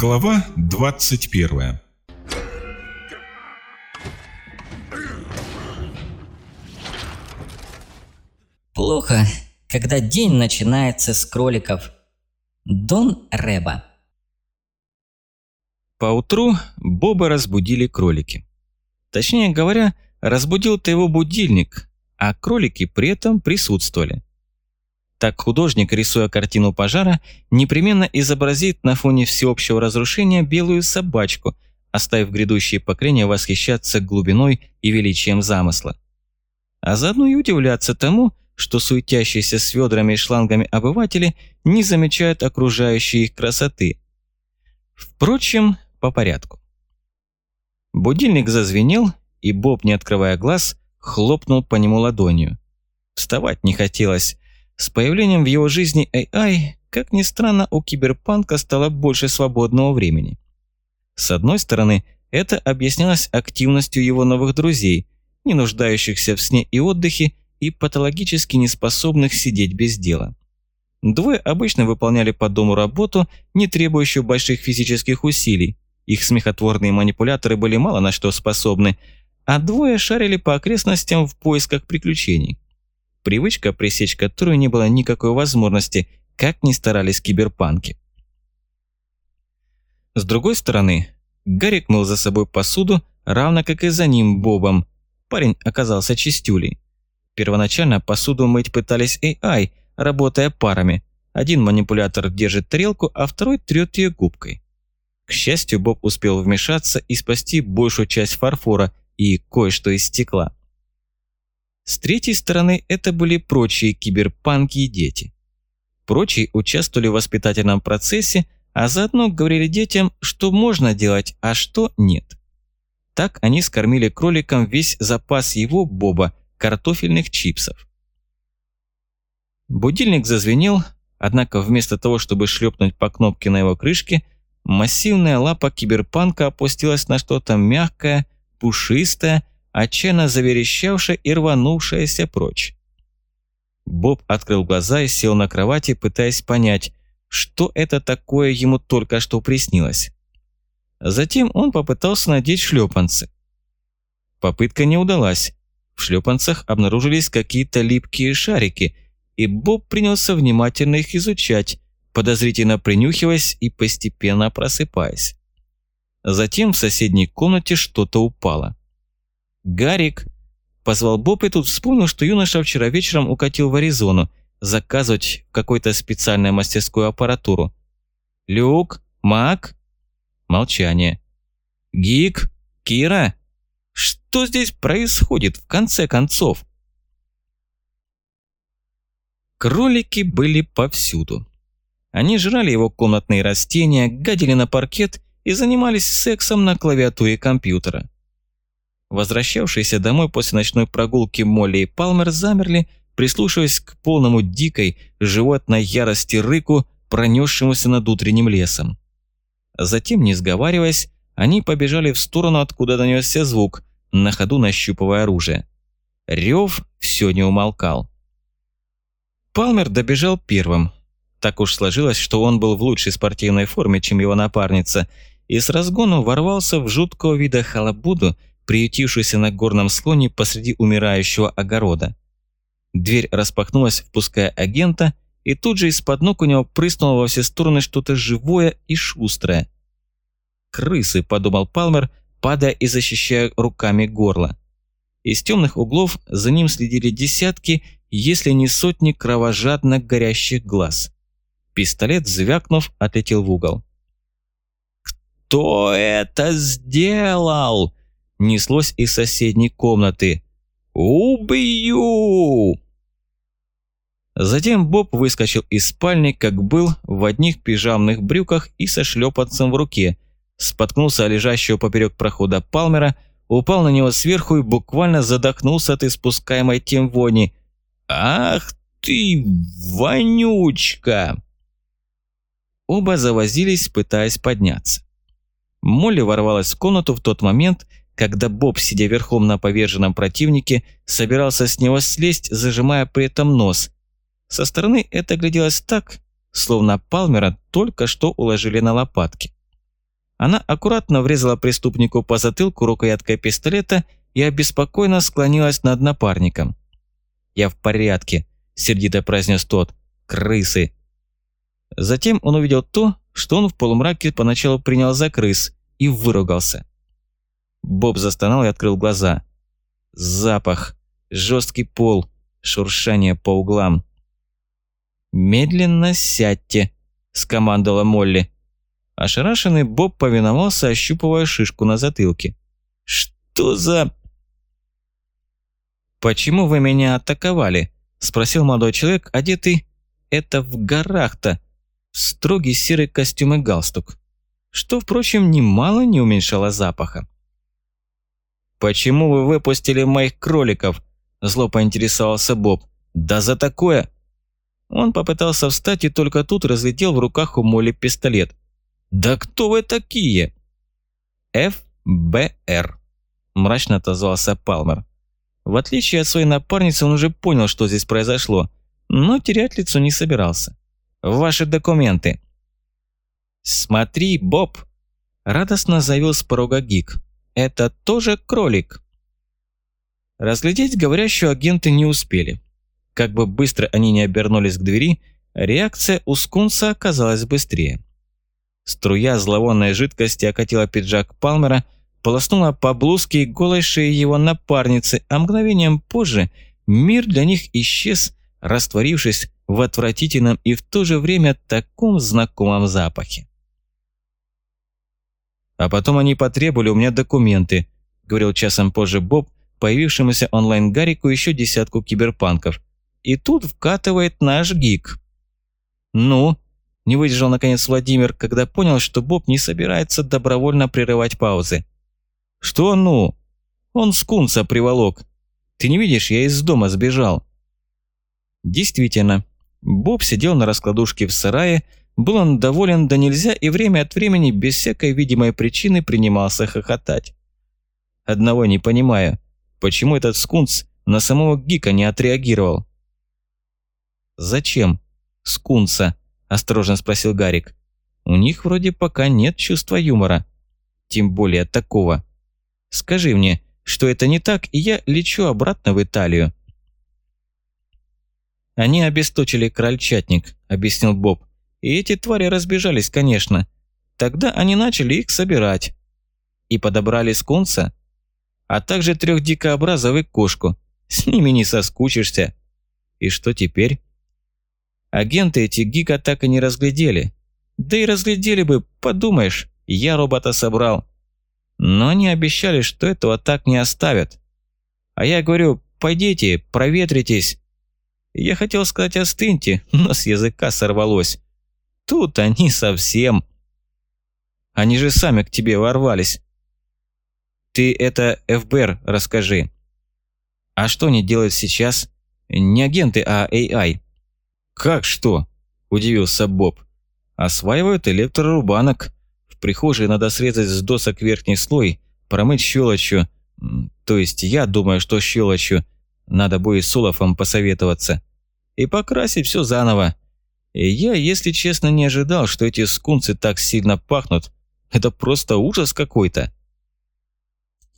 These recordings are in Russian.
Глава 21 Плохо, когда день начинается с кроликов. Дон Рэба. Поутру Боба разбудили кролики. Точнее говоря, разбудил-то его будильник, а кролики при этом присутствовали. Так художник, рисуя картину пожара, непременно изобразит на фоне всеобщего разрушения белую собачку, оставив грядущие поколения восхищаться глубиной и величием замысла. А заодно и удивляться тому, что суетящиеся с ведрами и шлангами обыватели не замечают окружающей их красоты. Впрочем, по порядку. Будильник зазвенел, и Боб, не открывая глаз, хлопнул по нему ладонью. Вставать не хотелось. С появлением в его жизни AI, как ни странно, у киберпанка стало больше свободного времени. С одной стороны, это объяснялось активностью его новых друзей, не нуждающихся в сне и отдыхе и патологически неспособных сидеть без дела. Двое обычно выполняли по дому работу, не требующую больших физических усилий, их смехотворные манипуляторы были мало на что способны, а двое шарили по окрестностям в поисках приключений. Привычка, пресечь которую не было никакой возможности, как ни старались киберпанки. С другой стороны, Гарик мыл за собой посуду, равно как и за ним Бобом. Парень оказался чистюлей. Первоначально посуду мыть пытались AI, работая парами. Один манипулятор держит тарелку, а второй трет ее губкой. К счастью, Боб успел вмешаться и спасти большую часть фарфора и кое-что из стекла. С третьей стороны, это были прочие киберпанки и дети. Прочие участвовали в воспитательном процессе, а заодно говорили детям, что можно делать, а что нет. Так они скормили кроликам весь запас его, Боба, картофельных чипсов. Будильник зазвенел, однако вместо того, чтобы шлепнуть по кнопке на его крышке – Массивная лапа киберпанка опустилась на что-то мягкое, пушистое, отчаянно заверещавшее и рванувшееся прочь. Боб открыл глаза и сел на кровати, пытаясь понять, что это такое ему только что приснилось. Затем он попытался надеть шлепанцы. Попытка не удалась. В шлепанцах обнаружились какие-то липкие шарики, и Боб принялся внимательно их изучать, подозрительно принюхиваясь и постепенно просыпаясь. Затем в соседней комнате что-то упало. «Гарик!» – позвал Боб и тут вспомнил, что юноша вчера вечером укатил в Аризону заказывать какой-то специальную мастерскую аппаратуру. «Люк? Мак?» Молчание. «Гик? Кира? Что здесь происходит в конце концов?» Кролики были повсюду. Они жрали его комнатные растения, гадили на паркет и занимались сексом на клавиатуре компьютера. Возвращавшиеся домой после ночной прогулки Молли и Палмер замерли, прислушиваясь к полному дикой, животной ярости рыку, пронесшемуся над утренним лесом. Затем, не сговариваясь, они побежали в сторону, откуда донесся звук, на ходу нащупывая оружие. Рев все не умолкал. Палмер добежал первым, так уж сложилось, что он был в лучшей спортивной форме, чем его напарница, и с разгону ворвался в жуткого вида халабуду, приютившуюся на горном склоне посреди умирающего огорода. Дверь распахнулась, впуская агента, и тут же из-под ног у него прыснуло во все стороны что-то живое и шустрое. «Крысы», — подумал Палмер, падая и защищая руками горло. Из темных углов за ним следили десятки, если не сотни кровожадно горящих глаз. Пистолет, звякнув, отлетел в угол. «Кто это сделал?» Неслось из соседней комнаты. «Убью!» Затем Боб выскочил из спальни, как был, в одних пижамных брюках и со шлепанцем в руке, споткнулся о лежащего поперек прохода Палмера, упал на него сверху и буквально задохнулся от испускаемой тем вони. «Ах ты, вонючка!» Оба завозились, пытаясь подняться. Молли ворвалась в комнату в тот момент, когда Боб, сидя верхом на поверженном противнике, собирался с него слезть, зажимая при этом нос. Со стороны это гляделось так, словно Палмера только что уложили на лопатки. Она аккуратно врезала преступнику по затылку рукояткой пистолета и обеспокоенно склонилась над напарником. «Я в порядке», – сердито произнес тот. «Крысы». Затем он увидел то, что он в полумраке поначалу принял за крыс и выругался. Боб застонал и открыл глаза. Запах, жесткий пол, шуршание по углам. «Медленно сядьте», – скомандовала Молли. Ошарашенный Боб повиновался, ощупывая шишку на затылке. «Что за...» «Почему вы меня атаковали?» – спросил молодой человек, одетый... «Это в горах-то!» в строгий серый костюм и галстук, что, впрочем, немало не уменьшало запаха. «Почему вы выпустили моих кроликов?» – зло поинтересовался Боб. «Да за такое!» Он попытался встать и только тут разлетел в руках у Молли пистолет. «Да кто вы такие?» «ФБР», – мрачно отозвался Палмер. В отличие от своей напарницы, он уже понял, что здесь произошло, но терять лицо не собирался. «Ваши документы». «Смотри, Боб!» – радостно заявил с порога Гик. «Это тоже кролик». Разглядеть говорящую агенты не успели. Как бы быстро они не обернулись к двери, реакция у скунса оказалась быстрее. Струя зловонной жидкости окатила пиджак Палмера, полоснула по блузке и голой шее его напарницы, а мгновением позже мир для них исчез, растворившись в отвратительном и в то же время таком знакомом запахе. «А потом они потребовали у меня документы», — говорил часом позже Боб, появившемуся онлайн-гарику еще десятку киберпанков. И тут вкатывает наш гик. «Ну?» – не выдержал наконец Владимир, когда понял, что Боб не собирается добровольно прерывать паузы. «Что «ну?» Он скунса приволок. Ты не видишь, я из дома сбежал». Действительно, Боб сидел на раскладушке в сарае, был он доволен да нельзя и время от времени без всякой видимой причины принимался хохотать. Одного не понимаю, почему этот скунс на самого Гика не отреагировал? «Зачем?» «Скунса», – осторожно спросил Гарик. «У них вроде пока нет чувства юмора. Тем более такого. Скажи мне, что это не так, и я лечу обратно в Италию». «Они обесточили крольчатник», – объяснил Боб. «И эти твари разбежались, конечно. Тогда они начали их собирать. И подобрали скунса, а также трех дикообразов и кошку. С ними не соскучишься. И что теперь?» Агенты эти Гика так и не разглядели. Да и разглядели бы, подумаешь, я робота собрал. Но они обещали, что этого так не оставят. А я говорю, пойдите, проветритесь. Я хотел сказать остыньте, но с языка сорвалось. Тут они совсем... Они же сами к тебе ворвались. Ты это ФБР расскажи. А что они делают сейчас? Не агенты, а AI. «Как что?» – удивился Боб. «Осваивают электрорубанок. В прихожей надо срезать с досок верхний слой, промыть щелочью. То есть я думаю, что щелочью. Надо будет с Олафом посоветоваться. И покрасить все заново. Я, если честно, не ожидал, что эти скунсы так сильно пахнут. Это просто ужас какой-то».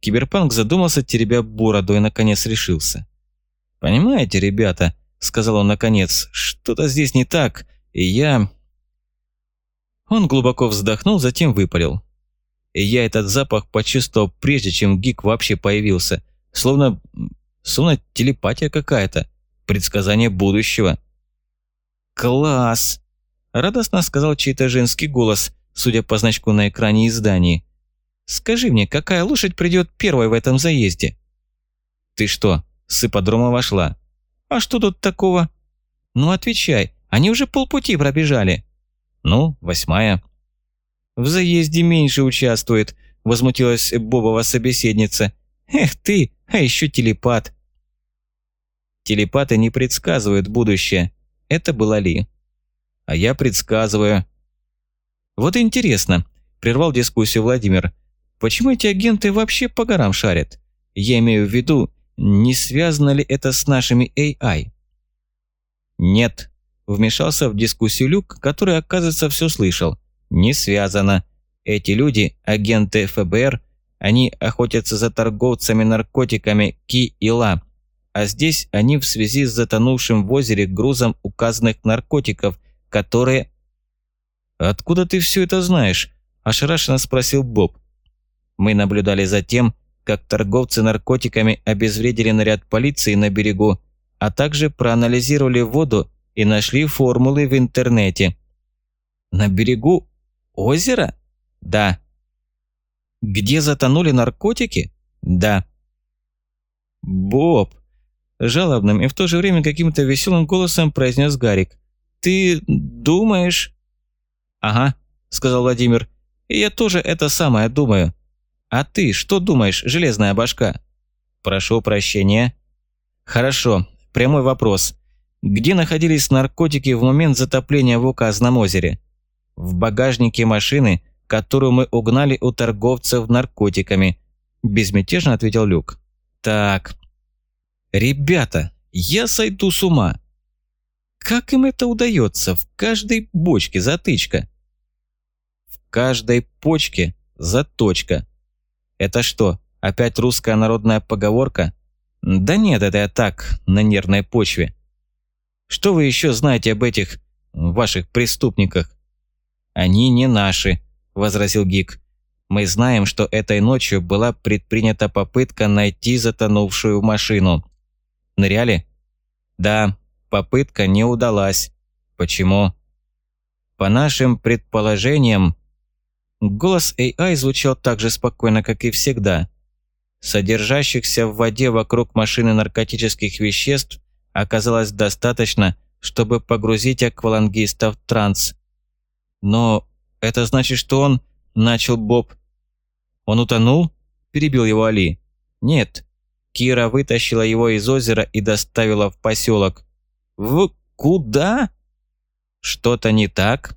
Киберпанк задумался, теребя бороду, и наконец решился. «Понимаете, ребята, сказал он наконец. «Что-то здесь не так, и я...» Он глубоко вздохнул, затем выпалил. И я этот запах почувствовал прежде, чем Гик вообще появился. Словно... словно телепатия какая-то. Предсказание будущего. «Класс!» – радостно сказал чей-то женский голос, судя по значку на экране издания. «Скажи мне, какая лошадь придет первой в этом заезде?» «Ты что, с ипподрома вошла?» «А что тут такого?» «Ну, отвечай, они уже полпути пробежали». «Ну, восьмая». «В заезде меньше участвует», – возмутилась Бобова собеседница. «Эх ты, а еще телепат». Телепаты не предсказывают будущее. Это была Ли. А я предсказываю. Вот интересно, прервал дискуссию Владимир. Почему эти агенты вообще по горам шарят? Я имею в виду, не связано ли это с нашими AI? Нет, вмешался в дискуссию Люк, который, оказывается, все слышал. Не связано. Эти люди – агенты ФБР, они охотятся за торговцами наркотиками Ки и Ла, а здесь они в связи с затонувшим в озере грузом указанных наркотиков, которые... «Откуда ты все это знаешь?» – ошарашенно спросил Боб. Мы наблюдали за тем, как торговцы наркотиками обезвредили наряд полиции на берегу, а также проанализировали воду и нашли формулы в интернете. На берегу озера? Да. Где затонули наркотики? Да. Боб, жалобным и в то же время каким-то веселым голосом произнес Гарик. Ты думаешь? Ага, сказал Владимир. И я тоже это самое думаю. А ты что думаешь, железная башка? Прошу прощения. Хорошо, прямой вопрос. Где находились наркотики в момент затопления в указанном озере? В багажнике машины, которую мы угнали у торговцев наркотиками. Безмятежно ответил Люк. Так. Ребята, я сойду с ума. Как им это удается? В каждой бочке затычка. В каждой почке заточка. Это что, опять русская народная поговорка? Да нет, это я так, на нервной почве. Что вы еще знаете об этих ваших преступниках? Они не наши, возразил Гик. Мы знаем, что этой ночью была предпринята попытка найти затонувшую машину. Ныряли? Да, попытка не удалась. Почему? По нашим предположениям, Голос AI звучал так же спокойно, как и всегда. Содержащихся в воде вокруг машины наркотических веществ оказалось достаточно, чтобы погрузить аквалангиста в транс. «Но это значит, что он...» – начал Боб. «Он утонул?» – перебил его Али. «Нет». Кира вытащила его из озера и доставила в поселок. «В куда?» «Что-то не так?»